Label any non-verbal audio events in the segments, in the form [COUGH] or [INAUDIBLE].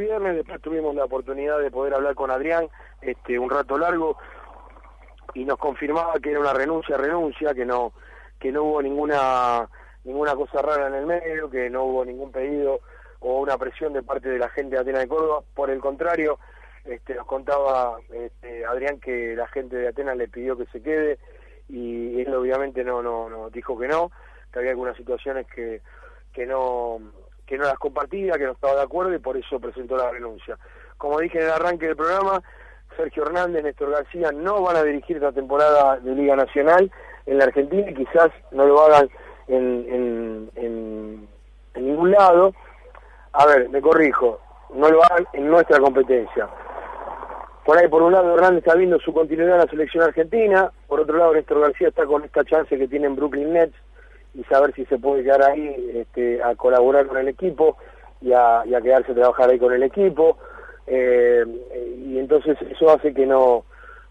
viernes, después tuvimos la oportunidad de poder hablar con Adrián este, un rato largo y nos confirmaba que era una renuncia, renuncia, que no, que no hubo ninguna, ninguna cosa rara en el medio, que no hubo ningún pedido o una presión de parte de la gente de Atenas de Córdoba, por el contrario, este, nos contaba este, Adrián que la gente de Atenas le pidió que se quede y él obviamente no, no, no dijo que no, que había algunas situaciones que, que no que no las compartía, que no estaba de acuerdo y por eso presentó la renuncia. Como dije en el arranque del programa, Sergio Hernández, Néstor García no van a dirigir esta temporada de Liga Nacional en la Argentina y quizás no lo hagan en, en, ningún lado. A ver, me corrijo, no lo hagan en nuestra competencia. Por ahí, por un lado, Hernández está viendo su continuidad en la selección argentina, por otro lado, Néstor García está con esta chance que tiene en Brooklyn Nets y saber si se puede quedar ahí este, a colaborar con el equipo y a, quedarse a trabajar ahí con el equipo. Eh, y entonces eso hace que no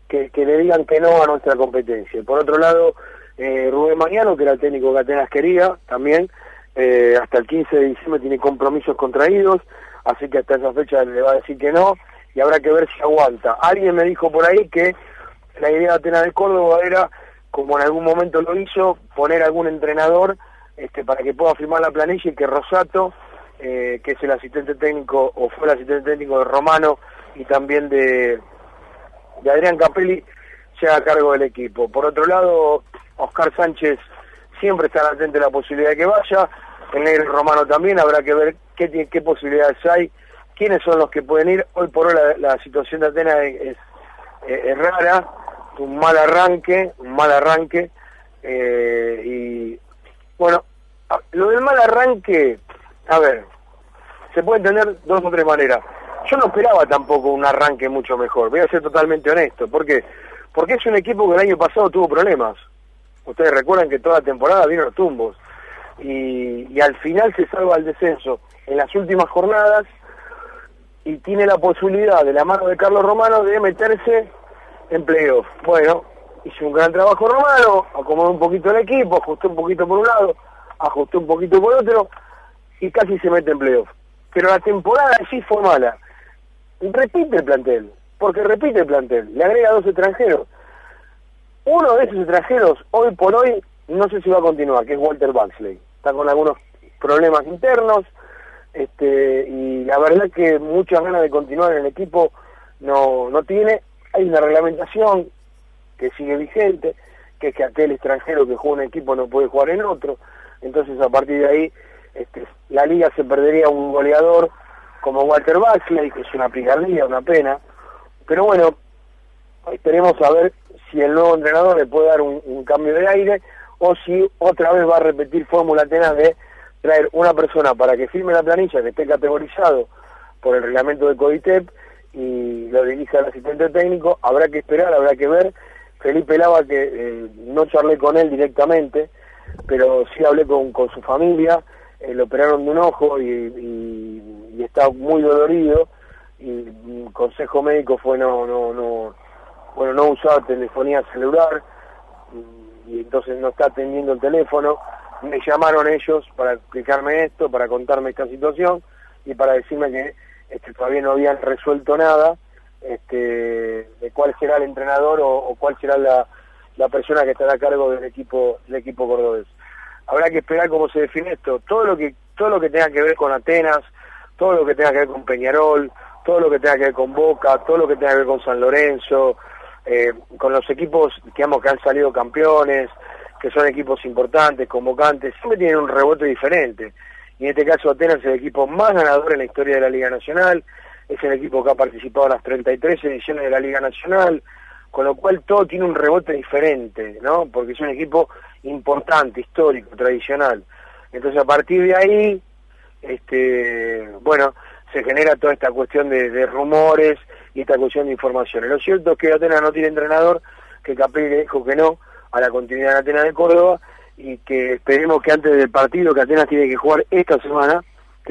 que, le digan que no a nuestra competencia. Por otro lado, eh, Rubén Mañano, que era el técnico que Atenas quería, también eh, hasta el 15 de diciembre tiene compromisos contraídos, así que hasta esa fecha le va a decir que no y habrá que ver si aguanta. Alguien me dijo por ahí que la idea de Atenas de Córdoba era como en algún momento lo hizo, poner algún entrenador este, para que pueda firmar la planilla y que Rosato, eh, que es el asistente técnico o fue el asistente técnico de Romano y también de, de Adrián Capelli, sea a cargo del equipo. Por otro lado, Oscar Sánchez siempre está atento a la posibilidad de que vaya, el negro Romano también, habrá que ver qué, qué posibilidades hay, quiénes son los que pueden ir. Hoy por hoy la, situación de Atenas es rara, un mal arranque, un mal arranque, eh, y bueno, lo del mal arranque, a ver, se puede entender dos o tres maneras. Yo no esperaba tampoco un arranque mucho mejor, voy a ser totalmente honesto, ¿por qué? Porque es un equipo que el año pasado tuvo problemas. Ustedes recuerdan que toda la temporada vino los tumbos y, y al final se salva el descenso en las últimas jornadas y tiene la posibilidad de la mano de Carlos Romano de meterse playoff. Bueno, hice un gran trabajo Romano, acomodó un poquito el equipo, ajustó un poquito por un lado, ajustó un poquito por otro y casi se mete en playoff. Pero la temporada sí fue mala. Repite el plantel, porque repite el plantel, le agrega dos extranjeros. Uno de esos extranjeros, hoy por hoy, no sé si va a continuar, que es Walter Baxley. Está con algunos problemas internos, este, y la verdad que muchas ganas de continuar en el equipo no, no tiene, hay una reglamentación que sigue vigente, que es que aquel extranjero que juega un equipo no puede jugar en otro, entonces a partir de ahí este, la liga se perdería un goleador como Walter Baxley, que es una picardía, una pena, pero bueno, esperemos a ver si el nuevo entrenador le puede dar un, cambio de aire o si otra vez va a repetir Fórmula Atena de traer una persona para que firme la planilla que esté categorizado por el reglamento de CODITEP y lo dirige al asistente técnico, habrá que esperar, habrá que ver. Felipe Lava, que eh, no charlé con él directamente, pero sí hablé con, con su familia, eh, le operaron de un ojo y, está muy dolorido y el consejo médico fue no, no, no, bueno, no usar telefonía celular y entonces no está atendiendo el teléfono. Me llamaron ellos para explicarme esto, para contarme esta situación y para decirme que este, todavía no habían resuelto nada este, de cuál será el entrenador o, cuál será la, persona que estará a cargo del equipo del equipo cordobés. Habrá que esperar cómo se define esto. Todo lo que todo lo que tenga que ver con Atenas, todo lo que tenga que ver con Peñarol, todo lo que tenga que ver con Boca, todo lo que tenga que ver con San Lorenzo, eh, con los equipos digamos, que han salido campeones, que son equipos importantes, convocantes, siempre tienen un rebote diferente y en este caso Atenas es el equipo más ganador en la historia de la Liga Nacional, es el equipo que ha participado en las 33 ediciones de la Liga Nacional, con lo cual todo tiene un rebote diferente, ¿no? Porque es un equipo importante, histórico, tradicional. Entonces a partir de ahí, este, bueno, se genera toda esta cuestión de, rumores y esta cuestión de informaciones. Lo cierto es que Atenas no tiene entrenador, que Capri dijo que no a la continuidad de Atenas de Córdoba, y que esperemos que antes del partido que Atenas tiene que jugar esta semana,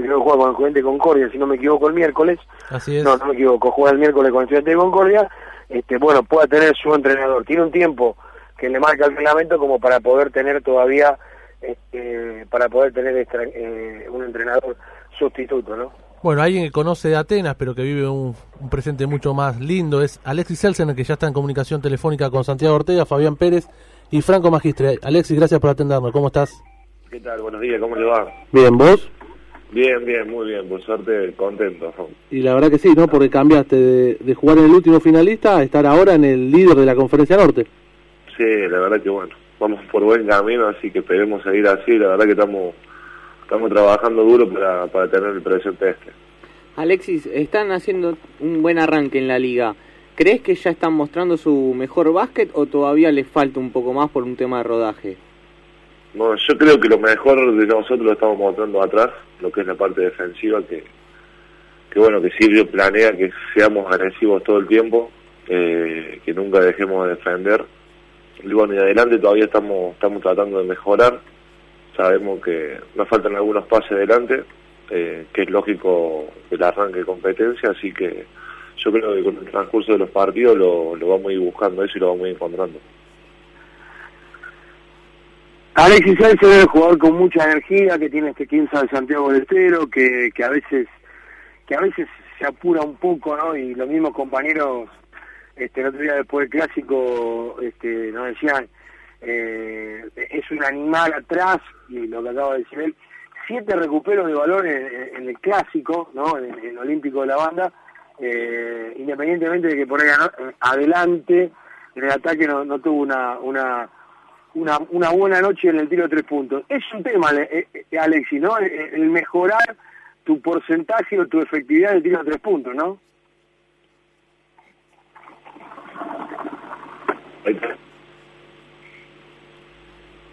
que creo que juega con el Estudiante de Concordia, si no me equivoco el miércoles, Así es. no, no me equivoco, juega el miércoles con el Estudiante de Concordia, este, bueno, pueda tener su entrenador. Tiene un tiempo que le marca el reglamento como para poder tener todavía, este, para poder tener eh, un entrenador sustituto, ¿no? Bueno, alguien que conoce de Atenas, pero que vive un, presente mucho más lindo, es Alexis Selsen, que ya está en comunicación telefónica con Santiago Ortega, Fabián Pérez y Franco Magistre. Alexis, gracias por atendernos. ¿Cómo estás? ¿Qué tal? Buenos días, ¿cómo le va? Bien, ¿vos? Bien, bien, muy bien, por suerte contento. Y la verdad que sí, ¿no? Porque cambiaste de, jugar en el último finalista a estar ahora en el líder de la Conferencia Norte. Sí, la verdad que bueno, vamos por buen camino, así que esperemos seguir así, la verdad que estamos estamos trabajando duro para, para tener el presente este. Alexis, están haciendo un buen arranque en la liga. ¿Crees que ya están mostrando su mejor básquet o todavía les falta un poco más por un tema de rodaje? Bueno, yo creo que lo mejor de nosotros lo estamos mostrando atrás, lo que es la parte defensiva, que, que bueno, que Silvio planea que seamos agresivos todo el tiempo, eh, que nunca dejemos de defender. Y bueno, y adelante todavía estamos, estamos tratando de mejorar sabemos que nos faltan algunos pases adelante, eh, que es lógico el arranque de competencia, así que yo creo que con el transcurso de los partidos lo, vamos a ir buscando eso y lo vamos a ir encontrando. Alexis Sáenz es un jugador con mucha energía, que tiene este 15 de Santiago del Estero, que, que a veces que a veces se apura un poco, ¿no? Y los mismos compañeros, este, el otro día después del clásico, este, nos decían, eh, es un animal atrás, y lo que acaba de decir él, siete recuperos de valor en, el clásico, ¿no? en, el olímpico de la banda, eh, independientemente de que por ahí adelante en el ataque no, tuvo una, una, una, buena noche en el tiro de tres puntos. Es un tema, eh, eh, Alexi, ¿no? El, mejorar tu porcentaje o tu efectividad de tiro de tres puntos, ¿no?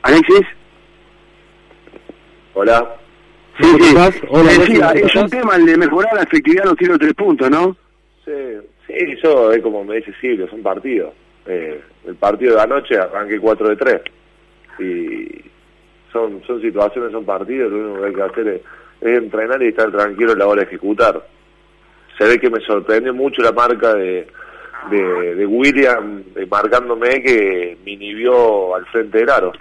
Alexis. Hola. Sí, sí. Hola, es un tema el de mejorar la efectividad de los tiros de tres puntos, ¿no? Sí, sí, eso es como me dice Silvio, son partidos. Eh, el partido de anoche arranqué 4 de 3. Y son, son situaciones, son partidos, lo único que hay que hacer es, entrenar y estar tranquilo a la hora de ejecutar. Se ve que me sorprendió mucho la marca de, de, William marcándome que me inhibió al frente del aro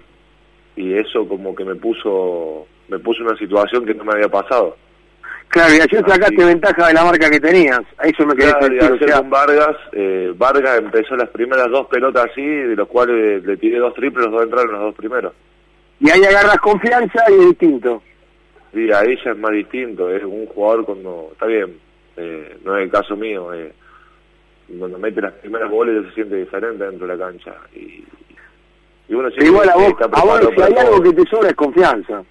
y eso como que me puso me puso una situación que no me había pasado. Claro, y ayer sacaste ventaja de la marca que tenías, a eso me quedé claro, con Vargas, eh, Vargas empezó las primeras dos pelotas así, de los cuales le tiré dos triples, los dos entraron los dos primeros. Y ahí agarras confianza y es distinto. Sí, ahí ya es más distinto, es un jugador cuando, está bien, eh, no es el caso mío, eh, cuando mete las primeras bolas se siente diferente dentro de la cancha y, y bueno, igual a vos, a vos si hay algo que te sobra es confianza.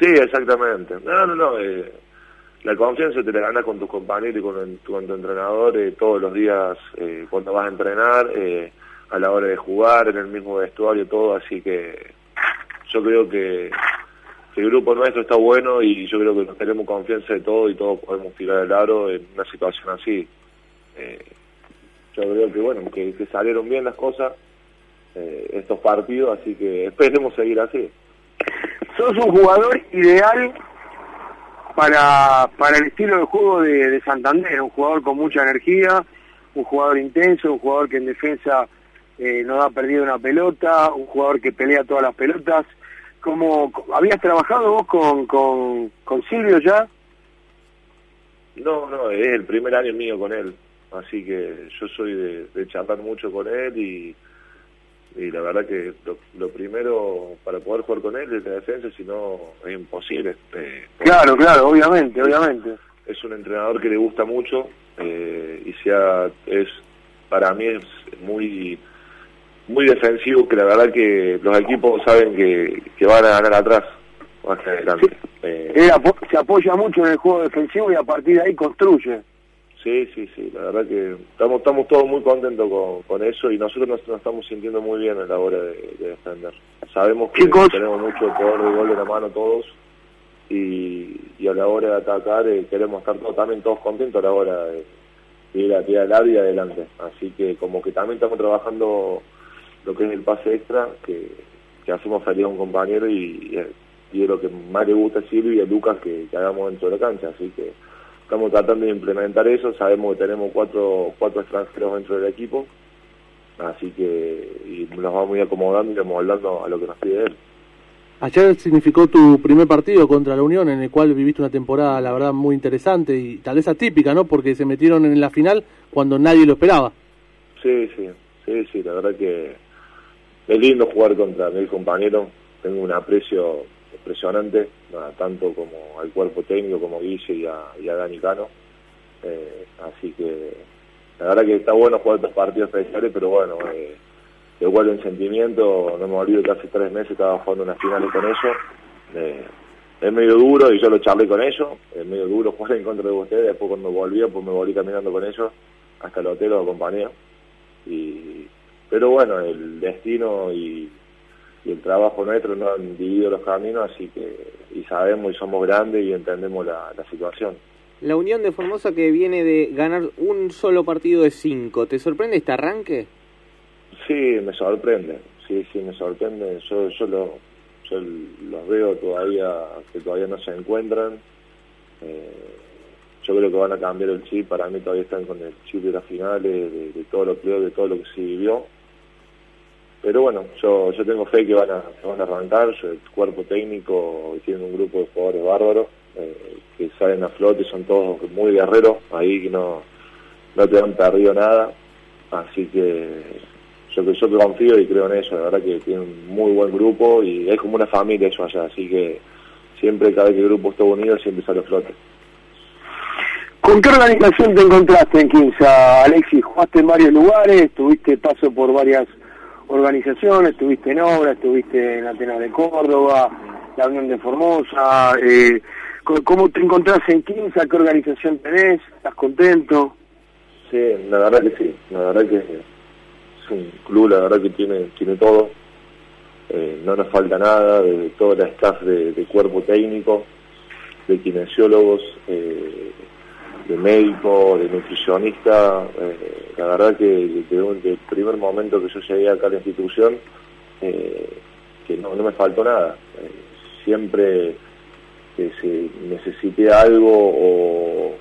Sí, exactamente. No, no, no. Eh, la confianza te la ganas con tus compañeros y con, tu, entrenador eh, todos los días eh, cuando vas a entrenar, eh, a la hora de jugar, en el mismo vestuario, todo. Así que yo creo que, el grupo nuestro está bueno y yo creo que nos tenemos confianza de todo y todos podemos tirar el aro en una situación así. yo creo que, bueno, que salieron bien las cosas estos partidos, así que esperemos seguir así. Sos un jugador ideal para, para el estilo de juego de, Santander, un jugador con mucha energía, un jugador intenso, un jugador que en defensa eh, no ha perdido una pelota, un jugador que pelea todas las pelotas. ¿Cómo, ¿Habías trabajado vos con, con, con Silvio ya? No, no, es el primer año mío con él, así que yo soy de, de charlar mucho con él y y la verdad que lo, primero para poder jugar con él es la defensa, si no es imposible. Eh, claro, claro, obviamente, obviamente. Es un entrenador que le gusta mucho eh, y sea es para mí es muy muy defensivo que la verdad que los equipos saben que, que van a ganar atrás más que adelante. Eh, se apoya mucho en el juego defensivo y a partir de ahí construye. Sí, sí, sí, la verdad que estamos, estamos todos muy contentos con, con eso y nosotros nos, estamos sintiendo muy bien a la hora de, defender. Sabemos que tenemos mucho poder de gol en la mano todos y, y a la hora de atacar eh, queremos estar todos, también todos contentos a la hora de, ir a tirar al y adelante. Así que como que también estamos trabajando lo que es el pase extra, que, que hacemos salir a un compañero y, y, es lo que más le gusta a Silvio y a Lucas que, que hagamos dentro de la cancha. Así que estamos tratando de implementar eso, sabemos que tenemos cuatro, cuatro extranjeros dentro del equipo, así que y nos vamos muy acomodando y hablando a lo que nos pide él. Ayer significó tu primer partido contra la Unión, en el cual viviste una temporada, la verdad, muy interesante y tal vez atípica, ¿no? Porque se metieron en la final cuando nadie lo esperaba. Sí, sí, sí, sí, la verdad que es lindo jugar contra mi compañero. Tengo un aprecio impresionante, tanto como al cuerpo técnico como Guille y a, y Dani Cano. Eh, así que la verdad que está bueno jugar estos partidos especiales, pero bueno, eh, igual en sentimiento, no me olvido que hace tres meses estaba jugando unas finales con ellos. Eh, es medio duro y yo lo charlé con ellos, es medio duro [LAUGHS] jugar en contra de ustedes, después cuando volví, pues me volví caminando con ellos hasta el hotel o acompañé. Y, pero bueno, el destino y, el trabajo nuestro no han dividido los caminos, así que y sabemos y somos grandes y entendemos la situación. La Unión de Formosa que viene de ganar un solo partido de cinco, ¿te sorprende este arranque? Sí, me sorprende, sí, sí, me sorprende. Yo, yo, lo, yo los veo todavía, que todavía no se encuentran. Eh, yo creo que van a cambiar el chip, para mí todavía están con el chip de las finales, de, todo lo que de todo lo que se vivió. Pero bueno, yo, yo tengo fe que van a, van a arrancar, el cuerpo técnico tiene un grupo de jugadores bárbaros eh, que salen a flote, son todos muy guerreros, ahí que no, no te han perdido nada, así que yo, yo confío y creo en eso, la verdad que tienen un muy buen grupo y es como una familia eso allá, así que siempre cada vez que el grupo está unido siempre sale a flote. ¿Con qué organización te encontraste en Quinza, Alexis? ¿Jugaste en varios lugares? ¿Tuviste paso por varias organizaciones? ¿Estuviste en obra? ¿Estuviste en Atenas de Córdoba? ¿La Unión de Formosa? Eh, ¿Cómo te encontrás en Quinza? ¿Qué organización tenés? ¿Estás contento? Sí, la verdad que sí. La verdad que es un club, la verdad que tiene, tiene todo. Eh, no nos falta nada de toda la staff de, cuerpo técnico, de kinesiólogos, eh, de médicos, de nutricionista. Eh, la verdad que desde el primer momento que yo llegué acá a la institución, que no, me faltó nada. siempre que si necesité algo o,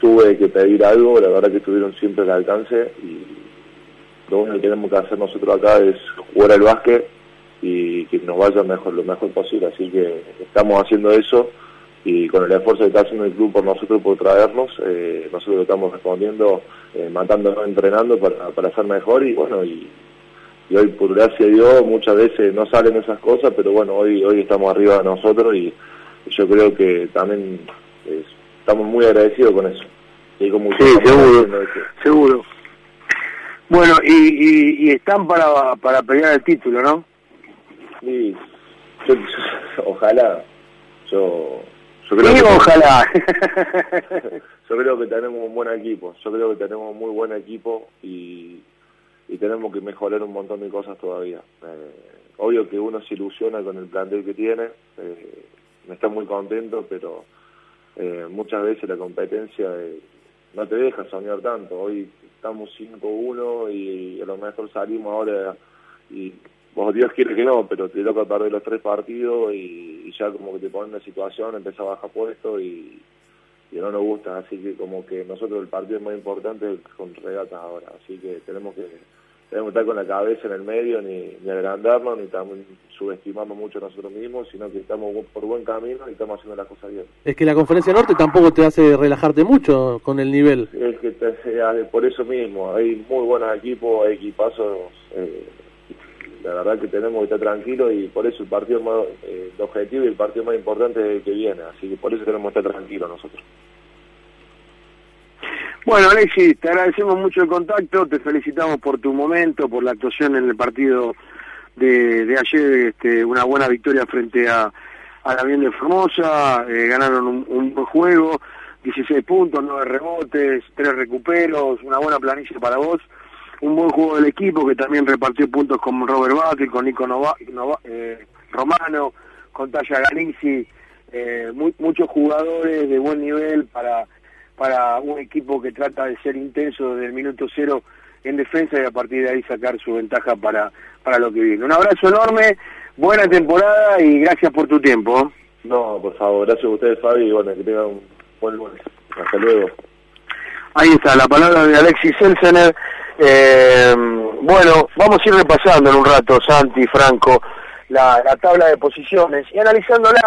tuve que pedir algo, la verdad que estuvieron siempre al alcance y lo único que tenemos que hacer nosotros acá es jugar al básquet y que nos vaya mejor, lo mejor posible, así que estamos haciendo eso y con el esfuerzo que está haciendo el club por nosotros, por traernos, eh, nosotros lo estamos respondiendo, eh, matándonos, entrenando para, para ser mejor y bueno, y, y hoy por gracia de Dios muchas veces no salen esas cosas, pero bueno, hoy hoy estamos arriba de nosotros y, yo creo que también estamos muy agradecidos con eso. sí, seguro, seguro. Bueno, y, y, están para, para pelear el título, ¿no? Sí, ojalá, yo... Yo creo ojalá. [LAUGHS] yo creo que tenemos un buen equipo, yo creo que tenemos un muy buen equipo y y tenemos que mejorar un montón de cosas todavía. Eh, obvio que uno se ilusiona con el plantel que tiene, eh, me está muy contento, pero eh, muchas veces la competencia no te deja soñar tanto. Hoy estamos 5-1 y a lo mejor salimos ahora y vos Dios quiere que no, pero te toca perder los tres partidos y, ya como que te ponen en la situación, empieza a bajar puesto y, y no nos gusta, así que como que nosotros el partido más importante con regatas ahora, así que tenemos que tenemos que estar con la cabeza en el medio, ni, ni agrandarnos, ni también subestimamos mucho a nosotros mismos, sino que estamos por buen camino y estamos haciendo las cosas bien. Es que la Conferencia Norte tampoco te hace relajarte mucho con el nivel. Es que por eso mismo, hay muy buenos equipos, equipazos, eh, la verdad que tenemos que estar tranquilos y por eso el partido más eh, el objetivo y el partido más importante es el que viene, así que por eso tenemos que estar tranquilos nosotros. Bueno, Alexis, te agradecemos mucho el contacto, te felicitamos por tu momento, por la actuación en el partido de, de ayer, este, una buena victoria frente a, a la Bien de Formosa, eh, ganaron un, buen juego, 16 puntos, 9 rebotes, 3 recuperos, una buena planilla para vos, un buen juego del equipo que también repartió puntos con Robert Battle, con Nico Nova, eh, Romano, con Taya Galizzi, eh, muchos jugadores de buen nivel para para un equipo que trata de ser intenso desde el minuto cero en defensa y a partir de ahí sacar su ventaja para, para lo que viene. Un abrazo enorme, buena temporada y gracias por tu tiempo. No, por favor, gracias a ustedes, Fabi, y bueno, que tengan un buen lunes. Hasta luego. Ahí está, la palabra de Alexis Selsener. Eh, bueno, vamos a ir repasando en un rato, Santi, Franco, la, tabla de posiciones y analizándola